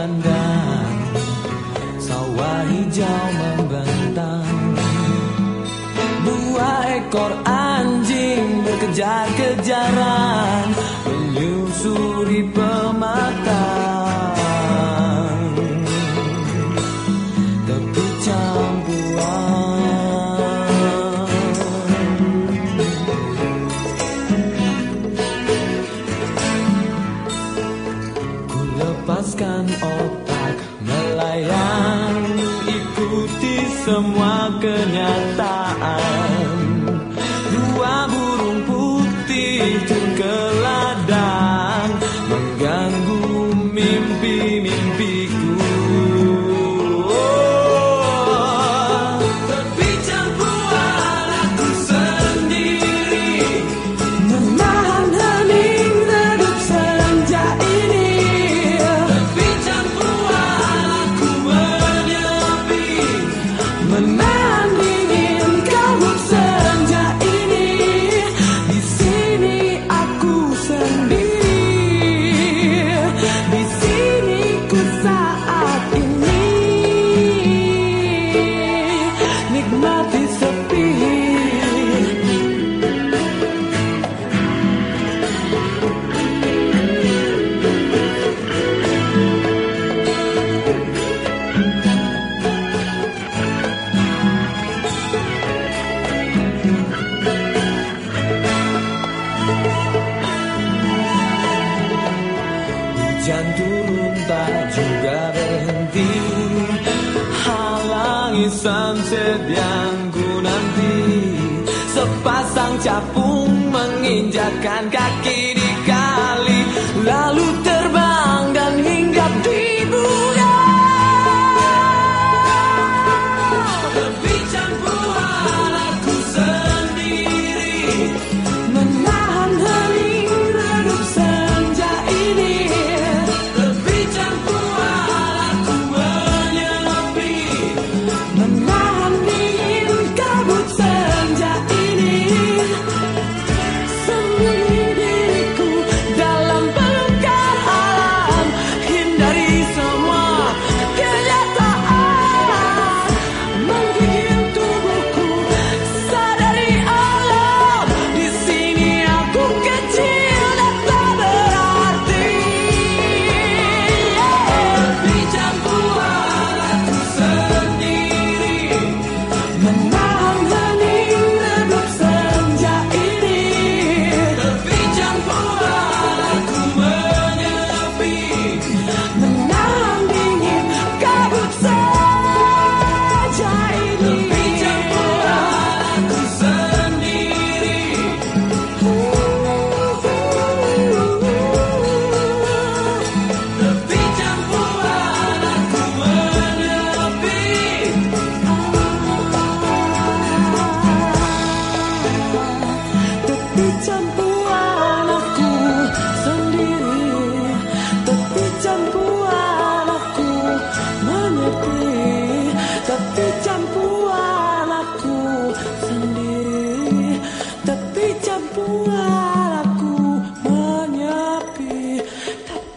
memandang Sawah hijau membentang. Dua ekor anjing berkejar-kejaran Menyusuri pematang. Tepi hembuskan otak Melayang ikuti semua kenyataan. Dua burung putih tenggelam Hujan turun tak juga berhenti. Halangi sunset yang ku nanti. Sepasang capung menginjakkan kaki di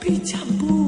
比较不。